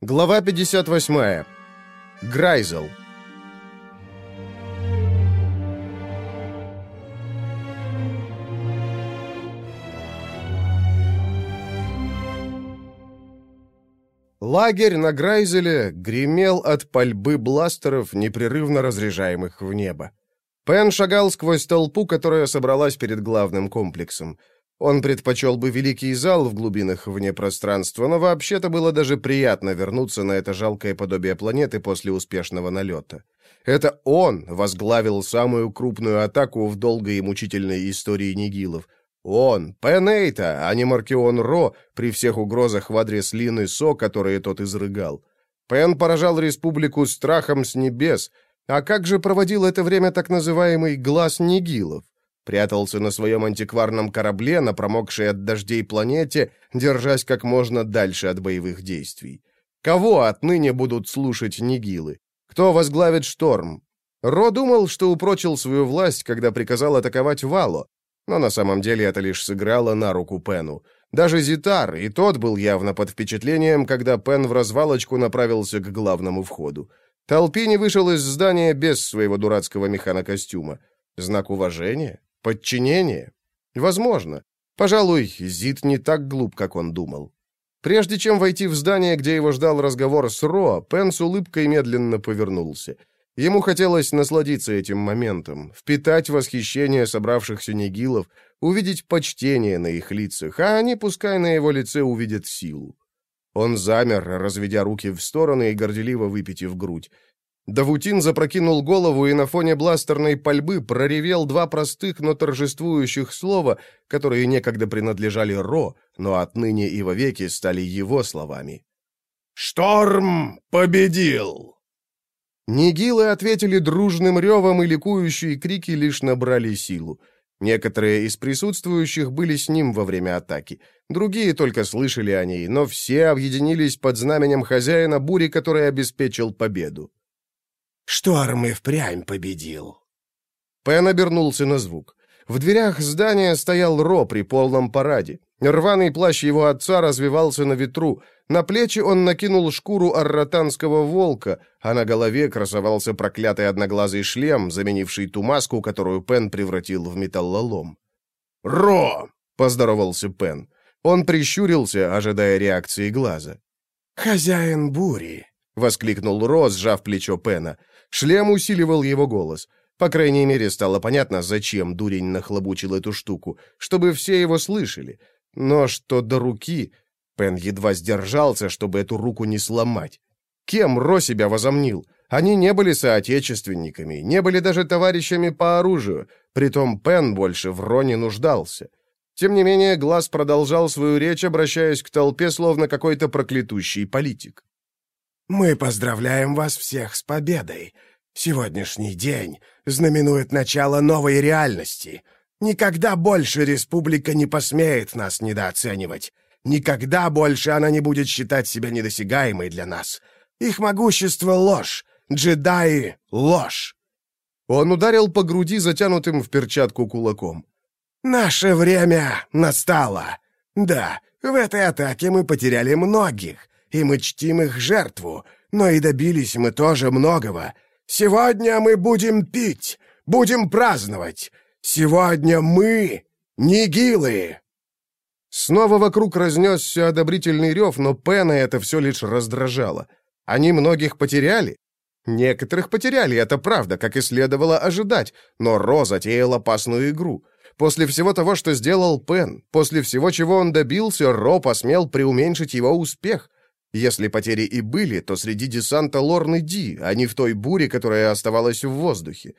Глава 58. Грайзел. Лагерь на Грайзеле гремел от пальбы бластеров, непрерывно разряжаемых в небо. Пен шагал сквозь толпу, которая собралась перед главным комплексом. Он предпочел бы великий зал в глубинах вне пространства, но вообще-то было даже приятно вернуться на это жалкое подобие планеты после успешного налета. Это он возглавил самую крупную атаку в долгой и мучительной истории Нигилов. Он, Пенейта, а не Маркион Ро, при всех угрозах в адрес Лины Со, которые тот изрыгал. Пен поражал республику страхом с небес, а как же проводил это время так называемый «глаз Нигилов»? Прятался на своем антикварном корабле на промокшей от дождей планете, держась как можно дальше от боевых действий. Кого отныне будут слушать Нигилы? Кто возглавит шторм? Ро думал, что упрочил свою власть, когда приказал атаковать Вало, но на самом деле это лишь сыграло на руку Пену. Даже Зитар, и тот был явно под впечатлением, когда Пен в развалочку направился к главному входу. Толпини вышел из здания без своего дурацкого механокостюма. Знак уважения? Подчинение? Возможно. Пожалуй, Зид не так глуп, как он думал. Прежде чем войти в здание, где его ждал разговор с Ро, Пен с улыбкой медленно повернулся. Ему хотелось насладиться этим моментом, впитать восхищение собравшихся нигилов, увидеть почтение на их лицах, а они, пускай на его лице, увидят силу. Он замер, разведя руки в стороны и горделиво выпитив грудь. Давутин запрокинул голову и на фоне бластерной пальбы проревел два простых, но торжествующих слова, которые некогда принадлежали Ро, но отныне и вовеки стали его словами. «Шторм победил!» Нигилы ответили дружным ревом, и ликующие крики лишь набрали силу. Некоторые из присутствующих были с ним во время атаки, другие только слышали о ней, но все объединились под знаменем хозяина бури, который обеспечил победу. Шторм и впрямь победил. Пен обернулся на звук. В дверях здания стоял Ро при полном параде. Рваный плащ его отца развивался на ветру. На плечи он накинул шкуру арратанского волка, а на голове красовался проклятый одноглазый шлем, заменивший ту маску, которую Пен превратил в металлолом. «Ро!» — поздоровался Пен. Он прищурился, ожидая реакции глаза. «Хозяин бури!» — воскликнул Ро, сжав плечо Пена. Шлем усиливал его голос. По крайней мере, стало понятно, зачем дурень нахлобучил эту штуку, чтобы все его слышали. Но что до руки... Пен едва сдержался, чтобы эту руку не сломать. Кем Ро себя возомнил? Они не были соотечественниками, не были даже товарищами по оружию, притом Пен больше в Ро не нуждался. Тем не менее, Глаз продолжал свою речь, обращаясь к толпе, словно какой-то проклятущий политик. Мы поздравляем вас всех с победой. Сегодняшний день знаменует начало новой реальности. Никогда больше республика не посмеет нас недооценивать. Никогда больше она не будет считать себя недосягаемой для нас. Их могущество — ложь. Джедаи — ложь. Он ударил по груди, затянутым в перчатку кулаком. «Наше время настало. Да, в этой атаке мы потеряли многих, и мы чтим их жертву, но и добились мы тоже многого. Сегодня мы будем пить, будем праздновать. Сегодня мы нигилы!» Снова вокруг разнесся одобрительный рев, но Пена это все лишь раздражало. Они многих потеряли? Некоторых потеряли, это правда, как и следовало ожидать, но Ро затеял опасную игру. После всего того, что сделал Пен, после всего, чего он добился, Ро посмел преуменьшить его успех. Если потери и были, то среди десанта Лорны Ди, а не в той буре, которая оставалась в воздухе.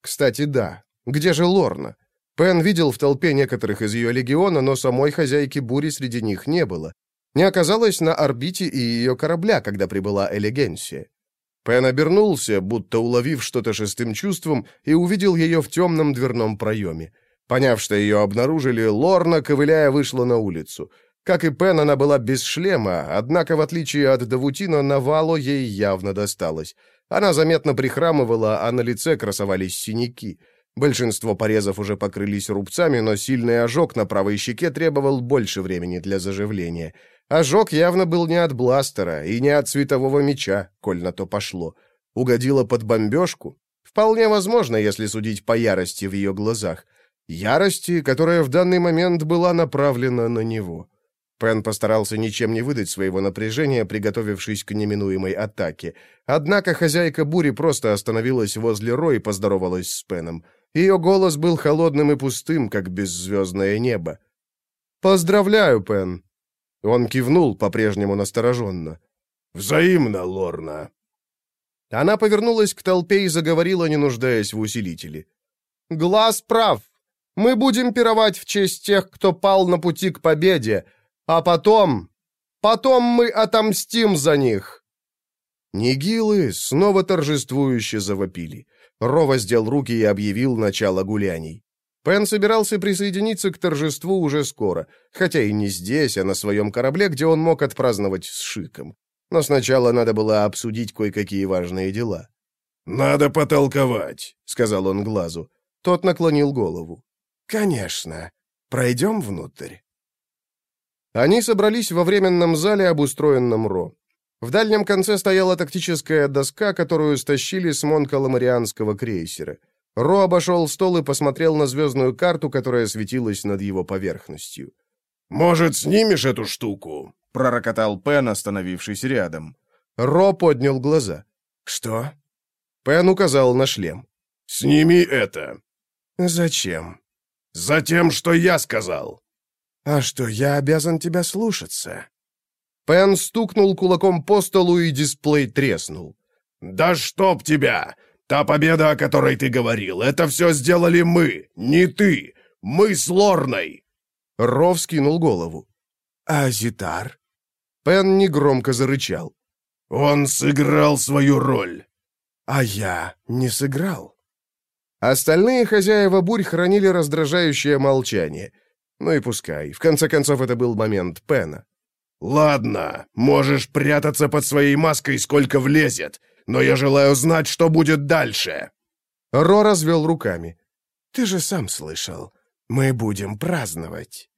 Кстати, да. Где же Лорна? Пен видел в толпе некоторых из ее легиона, но самой хозяйки бури среди них не было. Не оказалось на орбите и ее корабля, когда прибыла Элегенсия. Пен обернулся, будто уловив что-то шестым чувством, и увидел ее в темном дверном проеме. Поняв, что ее обнаружили, Лорна, ковыляя, вышла на улицу. Как и Пен, она была без шлема, однако, в отличие от Давутина, Навало ей явно досталось. Она заметно прихрамывала, а на лице красовались синяки. Большинство порезов уже покрылись рубцами, но сильный ожог на правой щеке требовал больше времени для заживления. Ожог явно был не от бластера и не от светового меча, коль на то пошло. Угодила под бомбежку? Вполне возможно, если судить по ярости в ее глазах. Ярости, которая в данный момент была направлена на него. Пен постарался ничем не выдать своего напряжения, приготовившись к неминуемой атаке. Однако хозяйка бури просто остановилась возле Ро и поздоровалась с Пеном. Ее голос был холодным и пустым, как беззвездное небо. «Поздравляю, Пен!» Он кивнул, по-прежнему настороженно. «Взаимно, Лорна!» Она повернулась к толпе и заговорила, не нуждаясь в усилителе. «Глаз прав. Мы будем пировать в честь тех, кто пал на пути к победе, а потом... Потом мы отомстим за них!» Нигилы снова торжествующе завопили. Ро воздел руки и объявил начало гуляний. Пен собирался присоединиться к торжеству уже скоро, хотя и не здесь, а на своем корабле, где он мог отпраздновать с Шиком. Но сначала надо было обсудить кое-какие важные дела. «Надо потолковать», — сказал он Глазу. Тот наклонил голову. «Конечно. Пройдем внутрь». Они собрались во временном зале, обустроенном Ро. В дальнем конце стояла тактическая доска, которую стащили с монкаламарианского крейсера. Ро обошел стол и посмотрел на звездную карту, которая светилась над его поверхностью. «Может, снимешь эту штуку?» — пророкотал Пен, остановившись рядом. Ро поднял глаза. «Что?» Пен указал на шлем. «Сними это». «Зачем?» «Затем, что я сказал». «А что, я обязан тебя слушаться?» Пен стукнул кулаком по столу, и дисплей треснул. «Да чтоб тебя! Та победа, о которой ты говорил, это все сделали мы, не ты! Мы с Лорной!» Ров скинул голову. «А Зитар?» Пен негромко зарычал. «Он сыграл свою роль!» «А я не сыграл!» Остальные хозяева бурь хранили раздражающее молчание. Ну и пускай. В конце концов, это был момент Пена. «Ладно, можешь прятаться под своей маской, сколько влезет, но я желаю знать, что будет дальше!» Ро развел руками. «Ты же сам слышал. Мы будем праздновать».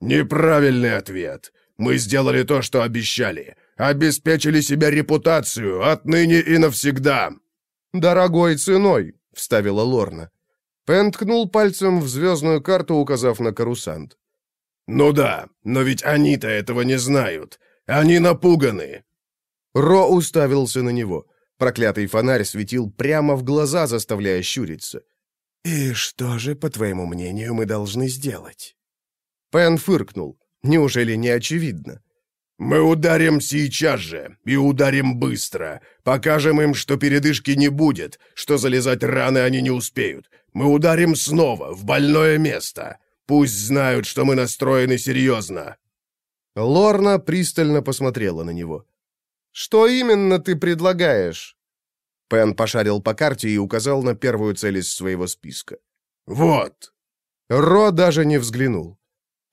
«Неправильный ответ. Мы сделали то, что обещали. Обеспечили себе репутацию отныне и навсегда». «Дорогой ценой», — вставила Лорна. Пен ткнул пальцем в звездную карту, указав на карусант. «Ну да, но ведь они-то этого не знают. Они напуганы». Ро уставился на него. Проклятый фонарь светил прямо в глаза, заставляя щуриться. «И что же, по твоему мнению, мы должны сделать?» Пен фыркнул. «Неужели не очевидно?» «Мы ударим сейчас же, и ударим быстро. Покажем им, что передышки не будет, что залезать раны они не успеют. Мы ударим снова, в больное место. Пусть знают, что мы настроены серьезно». Лорна пристально посмотрела на него. «Что именно ты предлагаешь?» Пен пошарил по карте и указал на первую цель из своего списка. «Вот». Ро даже не взглянул.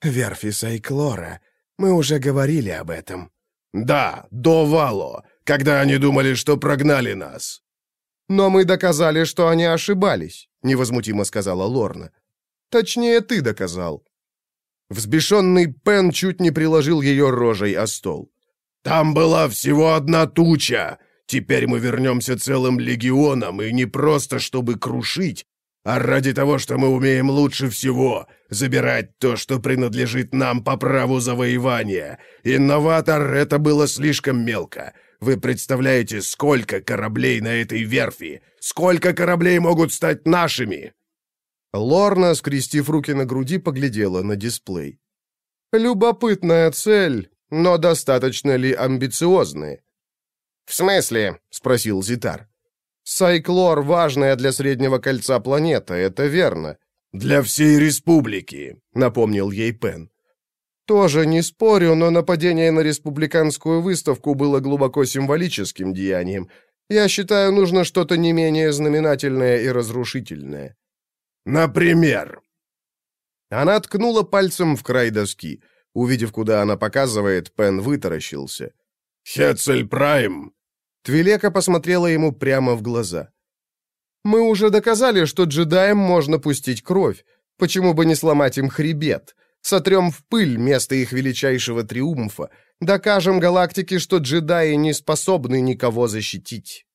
«Верфи Сайклора. Мы уже говорили об этом». «Да, до Вало, когда они думали, что прогнали нас». «Но мы доказали, что они ошибались», — невозмутимо сказала Лорна. «Точнее, ты доказал». Взбешенный Пен чуть не приложил ее рожей о стол. «Там была всего одна туча. Теперь мы вернемся целым легионом, и не просто чтобы крушить, а ради того, что мы умеем лучше всего — забирать то, что принадлежит нам по праву завоевания. Инноватор — это было слишком мелко. Вы представляете, сколько кораблей на этой верфи? Сколько кораблей могут стать нашими?» Лорна, скрестив руки на груди, поглядела на дисплей. «Любопытная цель, но достаточно ли амбициозная?» «В смысле?» — спросил Зитар. «Сайклор — важная для Среднего Кольца планета, это верно». «Для всей республики», — напомнил ей Пен. «Тоже не спорю, но нападение на республиканскую выставку было глубоко символическим деянием. Я считаю, нужно что-то не менее знаменательное и разрушительное». «Например?» Она ткнула пальцем в край доски. Увидев, куда она показывает, Пен вытаращился. «Хетцель Прайм!» Твилека посмотрела ему прямо в глаза. «Мы уже доказали, что джедаям можно пустить кровь. Почему бы не сломать им хребет? Сотрем в пыль место их величайшего триумфа. Докажем галактике, что джедаи не способны никого защитить».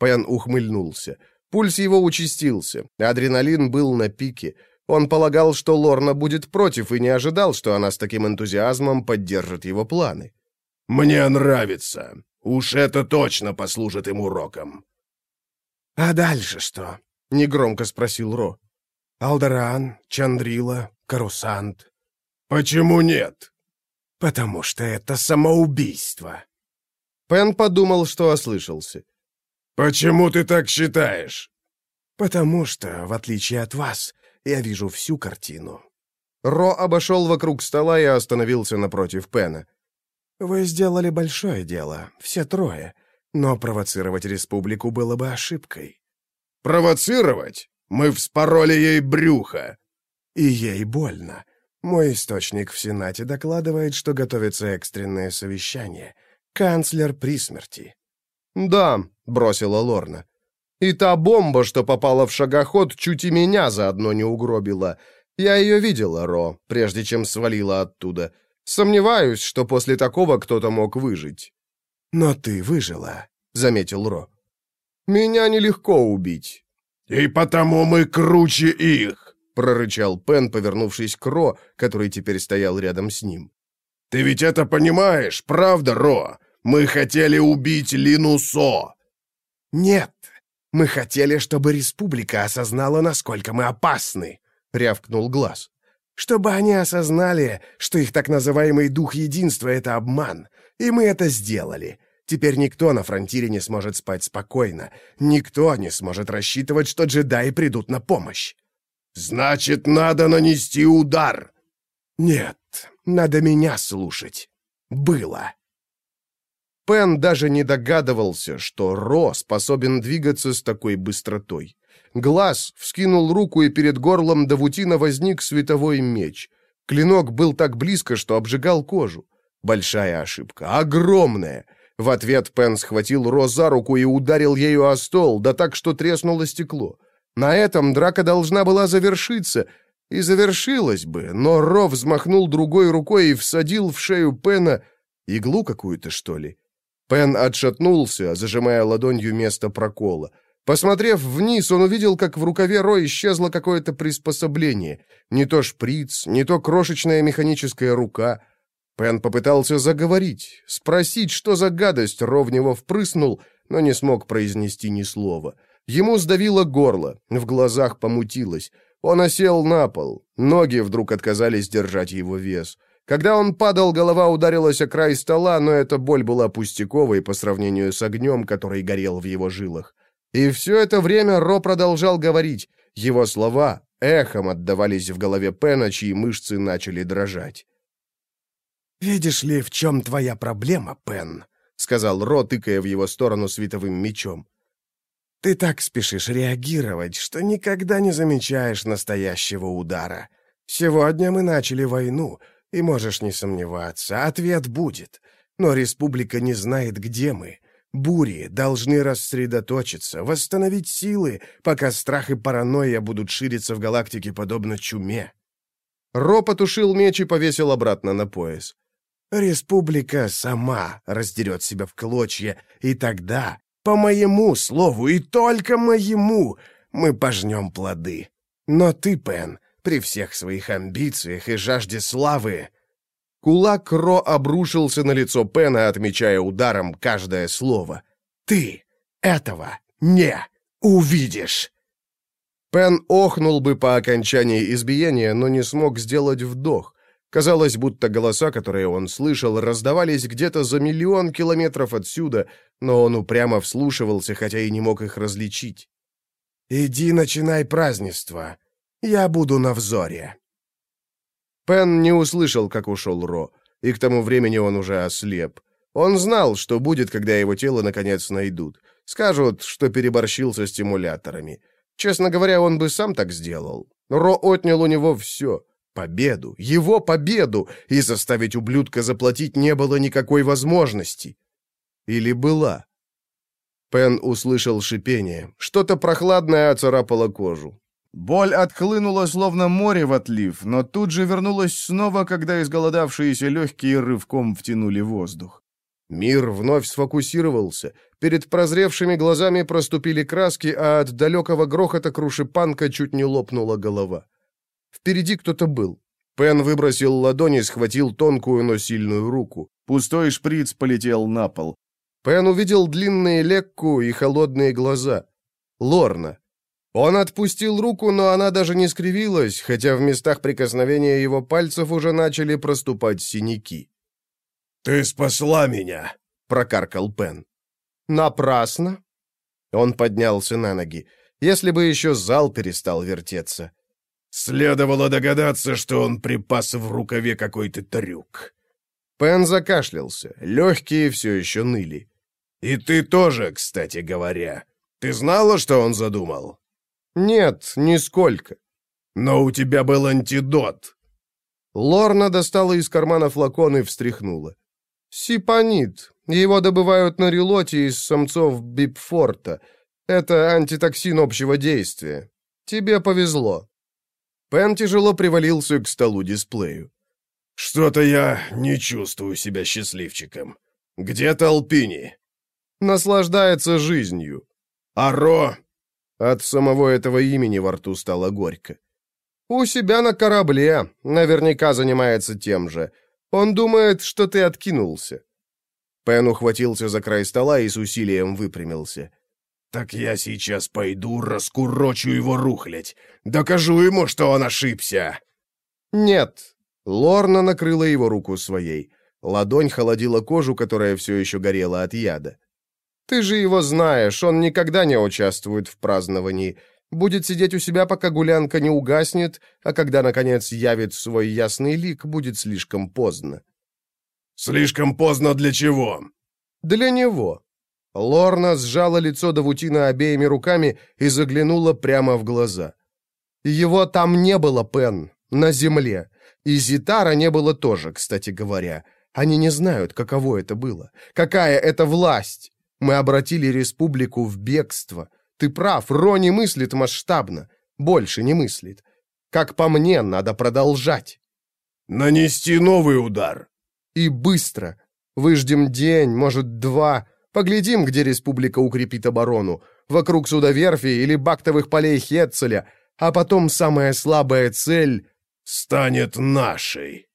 Пен ухмыльнулся. Пульс его участился. Адреналин был на пике. Он полагал, что Лорна будет против, и не ожидал, что она с таким энтузиазмом поддержит его планы. «Мне нравится. Уж это точно послужит им уроком». «А дальше что?» — негромко спросил Ро. «Алдаран, Чандрила, Карусант». «Почему нет?» «Потому что это самоубийство». Пен подумал, что ослышался. «Почему ты так считаешь?» «Потому что, в отличие от вас, я вижу всю картину». Ро обошел вокруг стола и остановился напротив Пена. «Вы сделали большое дело, все трое, но провоцировать республику было бы ошибкой». «Провоцировать? Мы вспороли ей брюхо!» «И ей больно. Мой источник в Сенате докладывает, что готовится экстренное совещание. Канцлер при смерти». «Да», — бросила Лорна. «И та бомба, что попала в шагоход, чуть и меня заодно не угробила. Я ее видела, Ро, прежде чем свалила оттуда. Сомневаюсь, что после такого кто-то мог выжить». «Но ты выжила», — заметил Ро. «Меня нелегко убить». «И потому мы круче их», — прорычал Пен, повернувшись к Ро, который теперь стоял рядом с ним. «Ты ведь это понимаешь, правда, Ро? Мы хотели убить Линусо!» «Нет, мы хотели, чтобы республика осознала, насколько мы опасны», — рявкнул Глаз. «Чтобы они осознали, что их так называемый дух единства — это обман. И мы это сделали. Теперь никто на фронтире не сможет спать спокойно. Никто не сможет рассчитывать, что джедаи придут на помощь». «Значит, надо нанести удар!» «Нет, надо меня слушать. Было». Пен даже не догадывался, что Ро способен двигаться с такой быстротой. Глаз вскинул руку, и перед горлом Давутина возник световой меч. Клинок был так близко, что обжигал кожу. Большая ошибка, огромная. В ответ Пен схватил Ро за руку и ударил ею о стол, да так, что треснуло стекло. На этом драка должна была завершиться, и завершилась бы, но Ро взмахнул другой рукой и всадил в шею Пена иглу какую-то, что ли. Пен отшатнулся, зажимая ладонью место прокола. Посмотрев вниз, он увидел, как в рукаве Ро исчезло какое-то приспособление. Не то шприц, не то крошечная механическая рука. Пен попытался заговорить, спросить, что за гадость Ро в него впрыснул, но не смог произнести ни слова. Ему сдавило горло, в глазах помутилось. Он осел на пол, ноги вдруг отказались держать его вес. — когда он падал, голова ударилась о край стола, но эта боль была пустяковой по сравнению с огнем, который горел в его жилах. И все это время Ро продолжал говорить. Его слова эхом отдавались в голове Пена, чьи мышцы начали дрожать. «Видишь ли, в чем твоя проблема, Пен?» — сказал Ро, тыкая в его сторону световым мечом. «Ты так спешишь реагировать, что никогда не замечаешь настоящего удара. Сегодня мы начали войну, и можешь не сомневаться, ответ будет. Но республика не знает, где мы. Бури должны рассредоточиться, восстановить силы, пока страх и паранойя будут шириться в галактике подобно чуме. Ро потушил меч и повесил обратно на пояс. Республика сама раздерет себя в клочья, и тогда, по моему слову и только моему, мы пожнем плоды. Но ты, Пен, при всех своих амбициях и жажде славы. Кулак Ро обрушился на лицо Пена, отмечая ударом каждое слово. «Ты этого не увидишь!» Пен охнул бы по окончании избиения, но не смог сделать вдох. Казалось, будто голоса, которые он слышал, раздавались где-то за миллион километров отсюда, но он упрямо вслушивался, хотя и не мог их различить. «Иди начинай празднество. Я буду на взоре». Пен не услышал, как ушел Ро, и к тому времени он уже ослеп. Он знал, что будет, когда его тело наконец найдут. Скажут, что переборщил со стимуляторами. Честно говоря, он бы сам так сделал. Ро отнял у него все. Победу, его победу, и заставить ублюдка заплатить не было никакой возможности. Или была? Пен услышал шипение. Что-то прохладное оцарапало кожу. Боль отхлынула, словно море в отлив, но тут же вернулась снова, когда изголодавшиеся легкие рывком втянули воздух. Мир вновь сфокусировался. Перед прозревшими глазами проступили краски, а от далекого грохота крушипанка чуть не лопнула голова. Впереди кто-то был. Пен выбросил ладони, схватил тонкую, но сильную руку. Пустой шприц полетел на пол. Пен увидел длинные лекку и холодные глаза. Лорна. Он отпустил руку, но она даже не скривилась, хотя в местах прикосновения его пальцев уже начали проступать синяки. «Ты спасла меня!» — прокаркал Пен. «Напрасно!» Он поднялся на ноги. Если бы еще зал перестал вертеться. Следовало догадаться, что он припас в рукаве какой-то трюк. Пен закашлялся. Легкие все еще ныли. «И ты тоже, кстати говоря. Ты знала, что он задумал?» «Нет, нисколько». «Но у тебя был антидот». Лорна достала из кармана флакон и встряхнула. «Сипонит. Его добывают на релоте из самцов Бипфорта. Это антитоксин общего действия. Тебе повезло». Пен тяжело привалился к столу-дисплею. «Что-то я не чувствую себя счастливчиком. Где Толпини?» наслаждается жизнью. Аро!» От самого этого имени во рту стало горько. «У себя на корабле. Наверняка занимается тем же. Он думает, что ты откинулся». Пен ухватился за край стола и с усилием выпрямился. «Так я сейчас пойду раскурочу его рухлядь. Докажу ему, что он ошибся!» «Нет». Лорна накрыла его руку своей. Ладонь холодила кожу, которая все еще горела от яда. Ты же его знаешь, он никогда не участвует в праздновании. Будет сидеть у себя, пока гулянка не угаснет, а когда, наконец, явит свой ясный лик, будет слишком поздно. «Слишком поздно для чего?» «Для него». Лорна сжала лицо Давутина обеими руками и заглянула прямо в глаза. «Его там не было, Пен, на земле. И Зитара не было тоже, кстати говоря. Они не знают, каково это было. Какая это власть. Мы обратили республику в бегство. Ты прав, Рони мыслит масштабно. Больше не мыслит. Как по мне, надо продолжать. Нанести новый удар. И быстро. Выждем день, может, два. Поглядим, где республика укрепит оборону. Вокруг судоверфи или бактовых полей Хетцеля. А потом самая слабая цель станет нашей.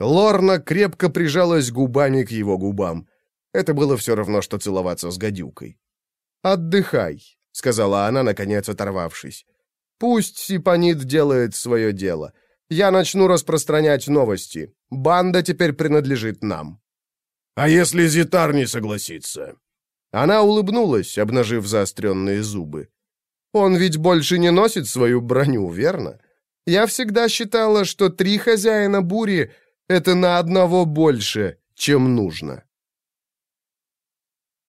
Лорна крепко прижалась губами к его губам. Это было все равно, что целоваться с гадюкой. «Отдыхай», — сказала она, наконец оторвавшись. «Пусть Сипанит делает свое дело. Я начну распространять новости. Банда теперь принадлежит нам». «А если Зитар не согласится?» Она улыбнулась, обнажив заостренные зубы. «Он ведь больше не носит свою броню, верно? Я всегда считала, что три хозяина бури — это на одного больше, чем нужно».